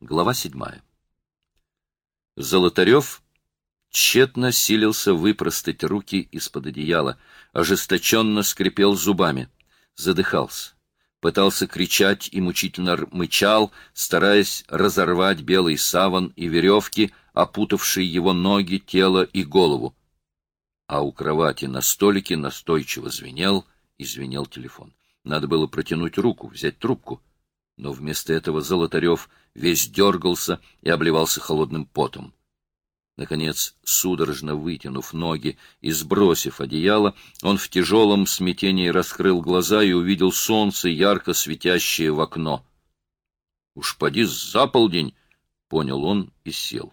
Глава седьмая. Золотарев тщетно силился выпростать руки из-под одеяла, ожесточенно скрипел зубами, задыхался, пытался кричать и мучительно мычал, стараясь разорвать белый саван и веревки, опутавшие его ноги, тело и голову. А у кровати на столике настойчиво звенел и звенел телефон. Надо было протянуть руку, взять трубку — но вместо этого Золотарев весь дергался и обливался холодным потом. Наконец, судорожно вытянув ноги и сбросив одеяло, он в тяжелом смятении раскрыл глаза и увидел солнце, ярко светящее в окно. «Уж поди за полдень!» — понял он и сел.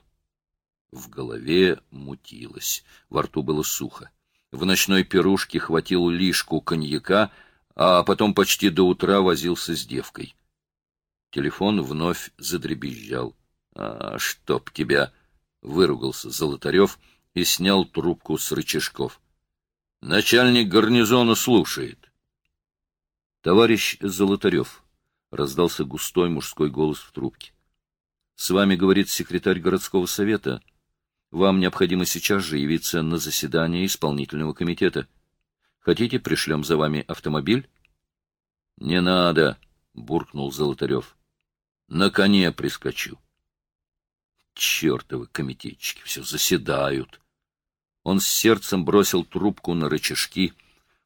В голове мутилось, во рту было сухо. В ночной пирушке хватил лишку коньяка, а потом почти до утра возился с девкой. Телефон вновь задребезжал. — А, чтоб тебя! — выругался Золотарев и снял трубку с рычажков. — Начальник гарнизона слушает. — Товарищ Золотарев, — раздался густой мужской голос в трубке. — С вами говорит секретарь городского совета. Вам необходимо сейчас же явиться на заседание исполнительного комитета. Хотите, пришлем за вами автомобиль? — Не надо, — буркнул Золотарев. На коне прискочу. Чертовы комитетчики все заседают. Он с сердцем бросил трубку на рычажки.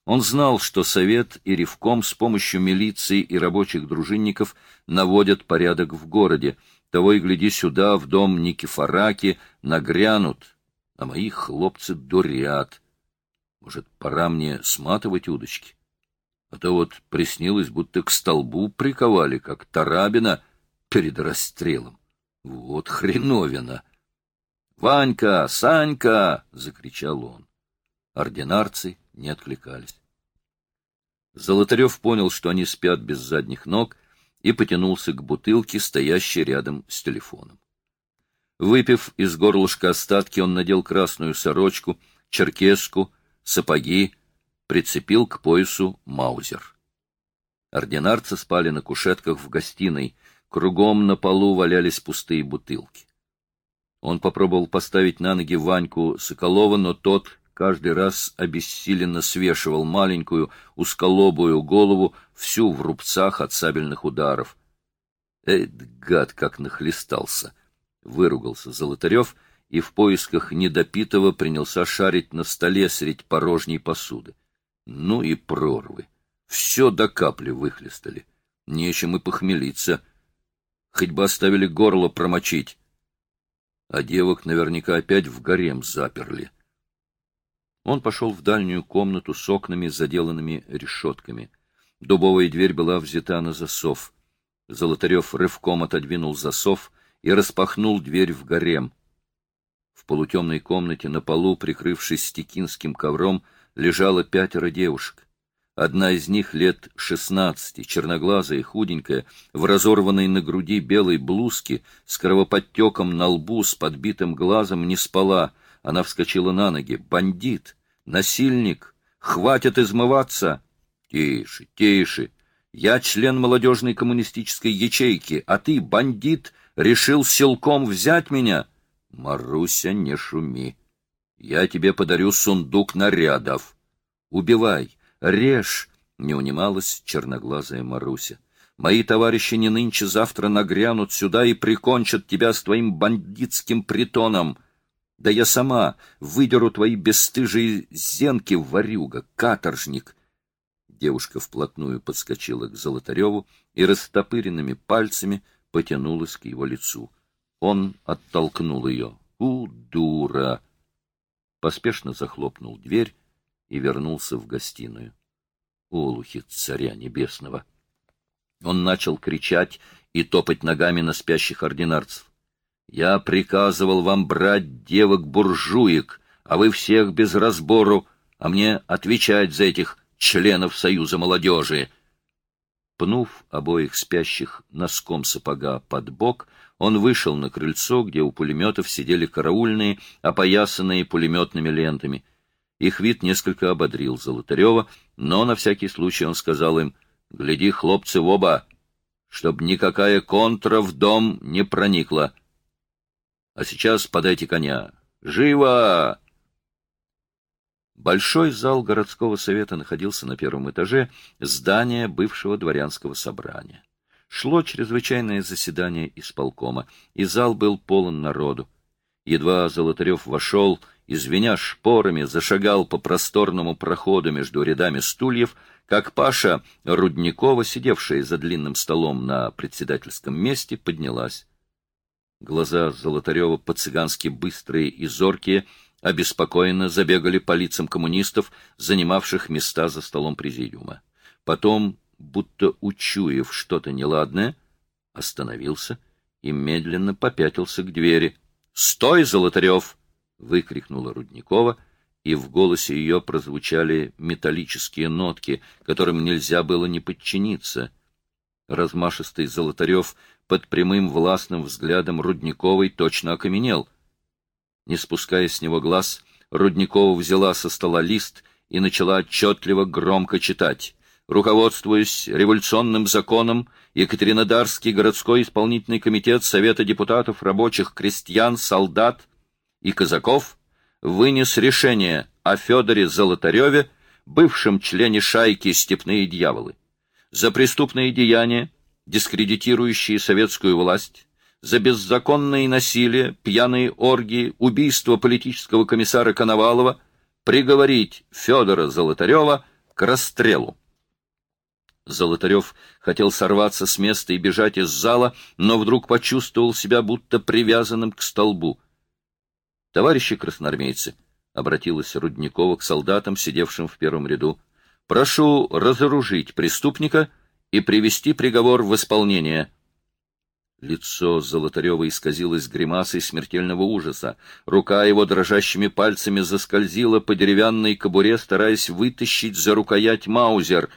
Он знал, что Совет и Ревком с помощью милиции и рабочих дружинников наводят порядок в городе. Того и гляди сюда, в дом Никифораки, нагрянут, а мои хлопцы дурят. Может, пора мне сматывать удочки? А то вот приснилось, будто к столбу приковали, как Тарабина — перед расстрелом. Вот хреновина! «Ванька! Санька!» — закричал он. Ординарцы не откликались. Золотарев понял, что они спят без задних ног, и потянулся к бутылке, стоящей рядом с телефоном. Выпив из горлышка остатки, он надел красную сорочку, черкеску, сапоги, прицепил к поясу маузер. Ординарцы спали на кушетках в гостиной — Кругом на полу валялись пустые бутылки. Он попробовал поставить на ноги Ваньку Соколова, но тот каждый раз обессиленно свешивал маленькую узколобую голову всю в рубцах от сабельных ударов. Эд, гад, как нахлестался! Выругался Золотарев и в поисках недопитого принялся шарить на столе средь порожней посуды. Ну и прорвы! Все до капли выхлестали. Нечем и похмелиться — хоть бы оставили горло промочить. А девок наверняка опять в гарем заперли. Он пошел в дальнюю комнату с окнами, заделанными решетками. Дубовая дверь была взята на засов. Золотарев рывком отодвинул засов и распахнул дверь в гарем. В полутемной комнате на полу, прикрывшись стекинским ковром, лежало пятеро девушек. Одна из них лет шестнадцати, черноглазая худенькая, в разорванной на груди белой блузке, с кровоподтеком на лбу, с подбитым глазом, не спала. Она вскочила на ноги. «Бандит! Насильник! Хватит измываться!» «Тише, тише! Я член молодежной коммунистической ячейки, а ты, бандит, решил силком взять меня?» «Маруся, не шуми! Я тебе подарю сундук нарядов. Убивай!» Режь! — не унималась черноглазая Маруся. Мои товарищи не нынче-завтра нагрянут сюда и прикончат тебя с твоим бандитским притоном. Да я сама выдеру твои бесстыжие зенки, ворюга, каторжник. Девушка вплотную подскочила к Золотареву и растопыренными пальцами потянулась к его лицу. Он оттолкнул ее. «У, дура!» Поспешно захлопнул дверь и вернулся в гостиную. Олухи царя небесного! Он начал кричать и топать ногами на спящих ординарцев. «Я приказывал вам брать девок-буржуек, а вы всех без разбору, а мне отвечать за этих членов Союза молодежи!» Пнув обоих спящих носком сапога под бок, он вышел на крыльцо, где у пулеметов сидели караульные, опоясанные пулеметными лентами — их вид несколько ободрил Золотарева, но на всякий случай он сказал им, «Гляди, хлопцы, в оба! чтоб никакая контра в дом не проникла. А сейчас подайте коня. Живо! Большой зал городского совета находился на первом этаже здания бывшего дворянского собрания. Шло чрезвычайное заседание исполкома, и зал был полон народу. Едва Золотарев вошел, извиня шпорами, зашагал по просторному проходу между рядами стульев, как Паша Рудникова, сидевшая за длинным столом на председательском месте, поднялась. Глаза Золотарева по-цыгански быстрые и зоркие — обеспокоенно забегали по лицам коммунистов, занимавших места за столом президиума. Потом, будто учуяв что-то неладное, остановился и медленно попятился к двери. «Стой, Золотарев!» — выкрикнула Рудникова, и в голосе ее прозвучали металлические нотки, которым нельзя было не подчиниться. Размашистый Золотарев под прямым властным взглядом Рудниковой точно окаменел — не спуская с него глаз, Рудникова взяла со стола лист и начала отчетливо громко читать. Руководствуясь революционным законом, Екатеринодарский городской исполнительный комитет Совета депутатов рабочих крестьян, солдат и казаков вынес решение о Федоре Золотареве, бывшем члене шайки «Степные дьяволы». За преступные деяния, дискредитирующие советскую власть, за беззаконное насилие, пьяные оргии, убийство политического комиссара Коновалова приговорить Федора Золотарева к расстрелу. Золотарев хотел сорваться с места и бежать из зала, но вдруг почувствовал себя будто привязанным к столбу. — Товарищи красноармейцы, — обратилась Рудникова к солдатам, сидевшим в первом ряду, — прошу разоружить преступника и привести приговор в исполнение. — Лицо Золотарева исказилось гримасой смертельного ужаса. Рука его дрожащими пальцами заскользила по деревянной кобуре, стараясь вытащить за рукоять маузер.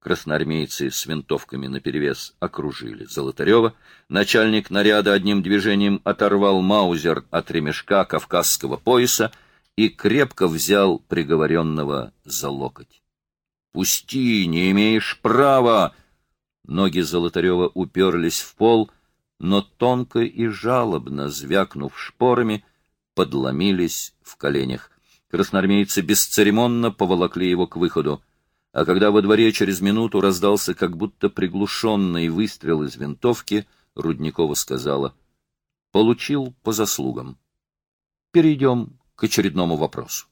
Красноармейцы с винтовками наперевес окружили Золотарева. Начальник наряда одним движением оторвал маузер от ремешка кавказского пояса и крепко взял приговоренного за локоть. — Пусти, не имеешь права! Ноги Золотарева уперлись в пол — но тонко и жалобно, звякнув шпорами, подломились в коленях. Красноармейцы бесцеремонно поволокли его к выходу. А когда во дворе через минуту раздался как будто приглушенный выстрел из винтовки, Рудникова сказала, «Получил по заслугам. Перейдем к очередному вопросу».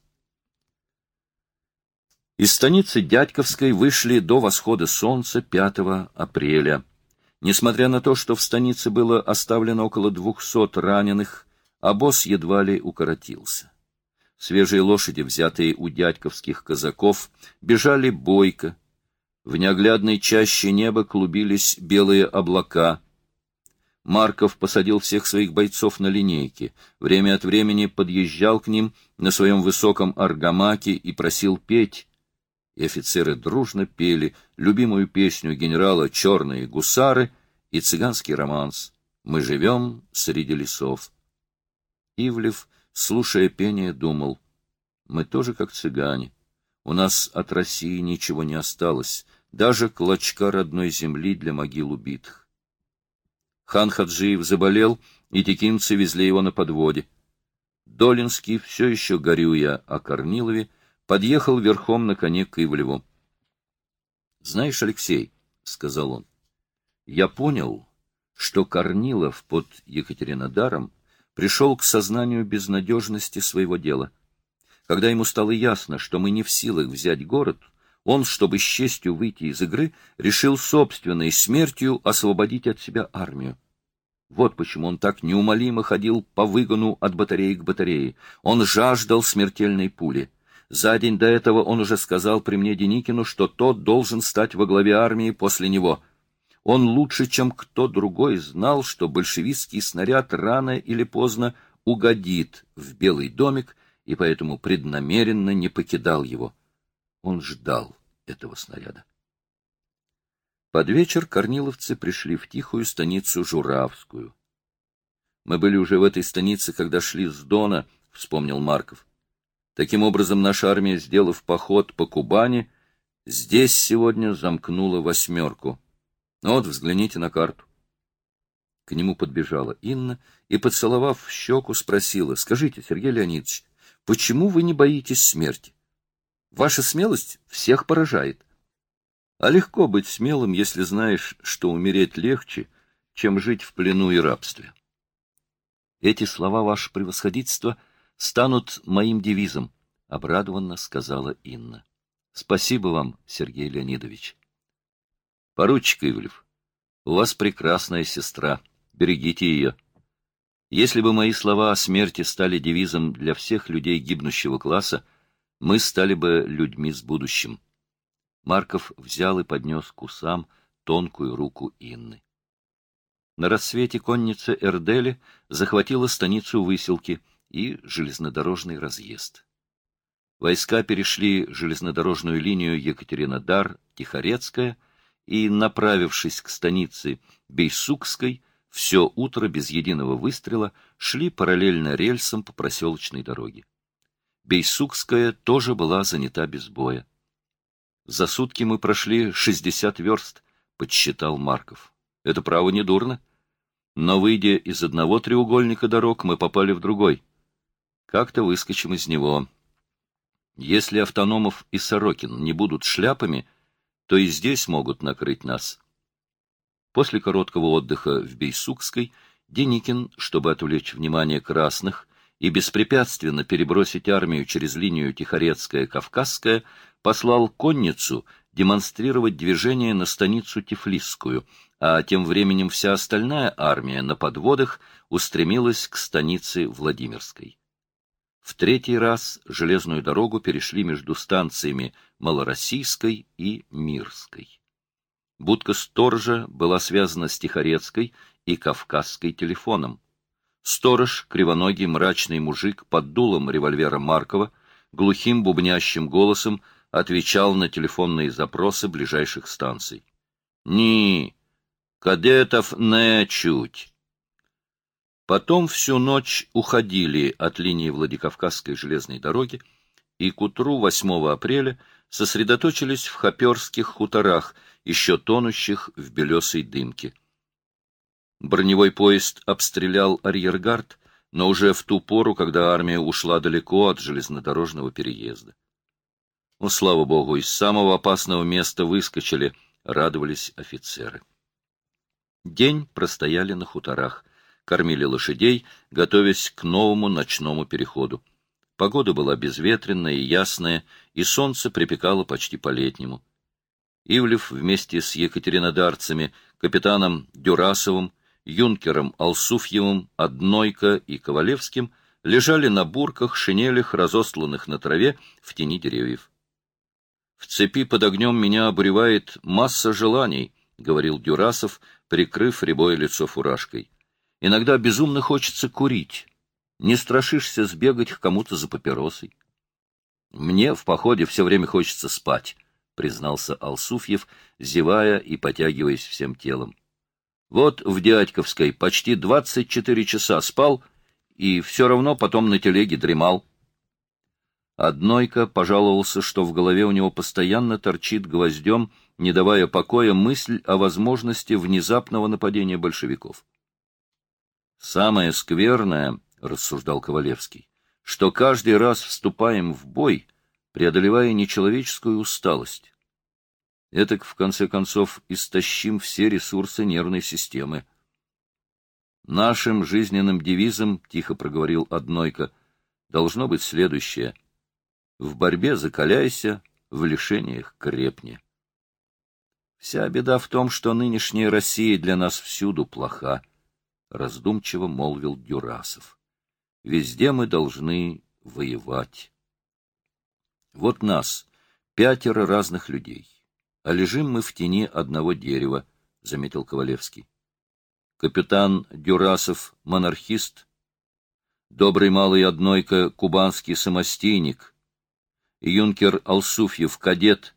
Из станицы Дядьковской вышли до восхода солнца 5 апреля. Несмотря на то, что в станице было оставлено около двухсот раненых, обоз едва ли укоротился. Свежие лошади, взятые у дядьковских казаков, бежали бойко. В неоглядной чаще неба клубились белые облака. Марков посадил всех своих бойцов на линейки, время от времени подъезжал к ним на своем высоком аргамаке и просил петь, и офицеры дружно пели любимую песню генерала «Черные гусары» и цыганский романс «Мы живем среди лесов». Ивлев, слушая пение, думал, «Мы тоже как цыгане. У нас от России ничего не осталось, даже клочка родной земли для могил убитых». Хан Хаджиев заболел, и текинцы везли его на подводе. Долинский, все еще горюя о Корнилове, подъехал верхом на коне к Ивлеву. — Знаешь, Алексей, — сказал он, — я понял, что Корнилов под Екатеринодаром пришел к сознанию безнадежности своего дела. Когда ему стало ясно, что мы не в силах взять город, он, чтобы с честью выйти из игры, решил собственной смертью освободить от себя армию. Вот почему он так неумолимо ходил по выгону от батареи к батарее. Он жаждал смертельной пули. За день до этого он уже сказал при мне Деникину, что тот должен стать во главе армии после него. Он лучше, чем кто другой, знал, что большевистский снаряд рано или поздно угодит в Белый домик, и поэтому преднамеренно не покидал его. Он ждал этого снаряда. Под вечер корниловцы пришли в тихую станицу Журавскую. Мы были уже в этой станице, когда шли с Дона, — вспомнил Марков. Таким образом, наша армия, сделав поход по Кубани, здесь сегодня замкнула восьмерку. Ну вот, взгляните на карту. К нему подбежала Инна и, поцеловав в щеку, спросила, «Скажите, Сергей Леонидович, почему вы не боитесь смерти? Ваша смелость всех поражает. А легко быть смелым, если знаешь, что умереть легче, чем жить в плену и рабстве. Эти слова, ваше превосходительство, станут моим девизом, — обрадованно сказала Инна. — Спасибо вам, Сергей Леонидович. — Поручик Ивлев, у вас прекрасная сестра. Берегите ее. Если бы мои слова о смерти стали девизом для всех людей гибнущего класса, мы стали бы людьми с будущим. Марков взял и поднес к усам тонкую руку Инны. На рассвете конница Эрдели захватила станицу Выселки и железнодорожный разъезд. Войска перешли железнодорожную линию Екатеринодар-Тихорецкая и, направившись к станице Бейсукской, все утро без единого выстрела шли параллельно рельсам по проселочной дороге. Бейсукская тоже была занята без боя. За сутки мы прошли 60 верст, подсчитал Марков. Это право не дурно. Но, выйдя из одного треугольника дорог, мы попали в другой. Как-то выскочим из него. Если Автономов и Сорокин не будут шляпами, то и здесь могут накрыть нас. После короткого отдыха в Бейсукской Деникин, чтобы отвлечь внимание красных и беспрепятственно перебросить армию через линию Тихорецкая-Кавказская, послал конницу демонстрировать движение на станицу Тифлисскую, а тем временем вся остальная армия на подводах устремилась к станице Владимирской. В третий раз железную дорогу перешли между станциями Малороссийской и Мирской. Будка сторожа была связана с Тихорецкой и Кавказской телефоном. Сторож, кривоногий мрачный мужик под дулом револьвера Маркова, глухим бубнящим голосом отвечал на телефонные запросы ближайших станций. «Ни, кадетов не чуть». Потом всю ночь уходили от линии Владикавказской железной дороги, и к утру 8 апреля сосредоточились в хоперских хуторах, еще тонущих в белесой дымке. Броневой поезд обстрелял арьергард, но уже в ту пору, когда армия ушла далеко от железнодорожного переезда. Ну, слава богу, из самого опасного места выскочили, радовались офицеры. День простояли на хуторах, кормили лошадей, готовясь к новому ночному переходу. Погода была безветренная и ясная, и солнце припекало почти по-летнему. Ивлев вместе с екатеринодарцами, капитаном Дюрасовым, юнкером Алсуфьевым, Однойко и Ковалевским лежали на бурках, шинелях, разостланных на траве в тени деревьев. «В цепи под огнем меня обуревает масса желаний», — говорил Дюрасов, прикрыв рябое лицо фуражкой. «Иногда безумно хочется курить, не страшишься сбегать к кому-то за папиросой. Мне в походе все время хочется спать, признался Алсуфьев, зевая и потягиваясь всем телом. Вот в Дядьковской почти двадцать четыре часа спал и все равно потом на телеге дремал. Однойка пожаловался, что в голове у него постоянно торчит гвоздем, не давая покоя мысль о возможности внезапного нападения большевиков. Самое скверное, — рассуждал Ковалевский, — что каждый раз вступаем в бой, преодолевая нечеловеческую усталость. Этак, в конце концов, истощим все ресурсы нервной системы. Нашим жизненным девизом, — тихо проговорил Однойко, — должно быть следующее. В борьбе закаляйся, в лишениях крепни. Вся беда в том, что нынешняя Россия для нас всюду плоха, — раздумчиво молвил Дюрасов. Везде мы должны воевать. Вот нас, пятеро разных людей, а лежим мы в тени одного дерева, — заметил Ковалевский. Капитан Дюрасов — монархист, добрый малый однойка — кубанский самостейник, юнкер Алсуфьев — кадет,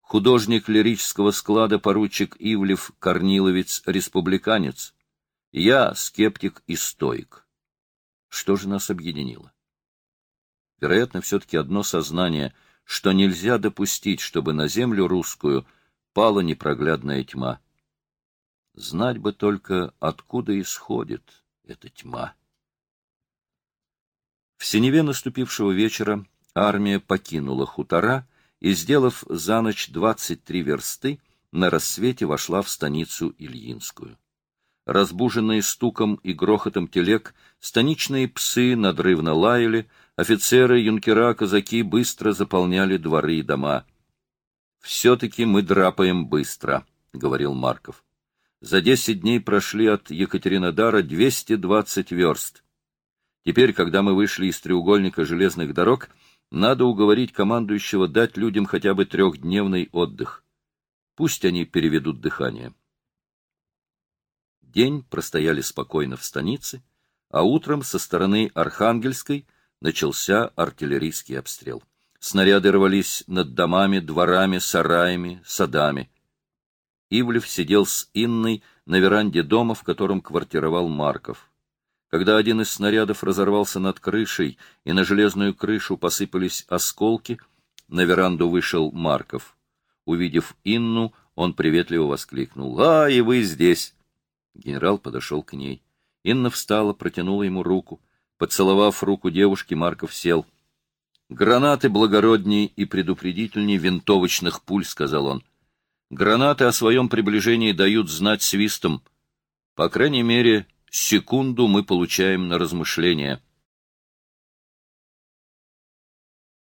художник лирического склада поручик Ивлев Корниловец — республиканец, я — скептик и стоик. Что же нас объединило? Вероятно, все-таки одно сознание, что нельзя допустить, чтобы на землю русскую пала непроглядная тьма. Знать бы только, откуда исходит эта тьма. В синеве наступившего вечера армия покинула хутора и, сделав за ночь двадцать три версты, на рассвете вошла в станицу Ильинскую. Разбуженные стуком и грохотом телег, станичные псы надрывно лаяли, офицеры, юнкера, казаки быстро заполняли дворы и дома. «Все-таки мы драпаем быстро», — говорил Марков. «За десять дней прошли от Екатеринодара двести двадцать верст. Теперь, когда мы вышли из треугольника железных дорог, надо уговорить командующего дать людям хотя бы трехдневный отдых. Пусть они переведут дыхание». День простояли спокойно в станице, а утром со стороны Архангельской начался артиллерийский обстрел. Снаряды рвались над домами, дворами, сараями, садами. Ивлев сидел с Инной на веранде дома, в котором квартировал Марков. Когда один из снарядов разорвался над крышей, и на железную крышу посыпались осколки, на веранду вышел Марков. Увидев Инну, он приветливо воскликнул. — А, и вы здесь! Генерал подошел к ней. Инна встала, протянула ему руку. Поцеловав руку девушки, Марков сел. «Гранаты благородней и предупредительней винтовочных пуль», — сказал он. «Гранаты о своем приближении дают знать свистом. По крайней мере, секунду мы получаем на размышления».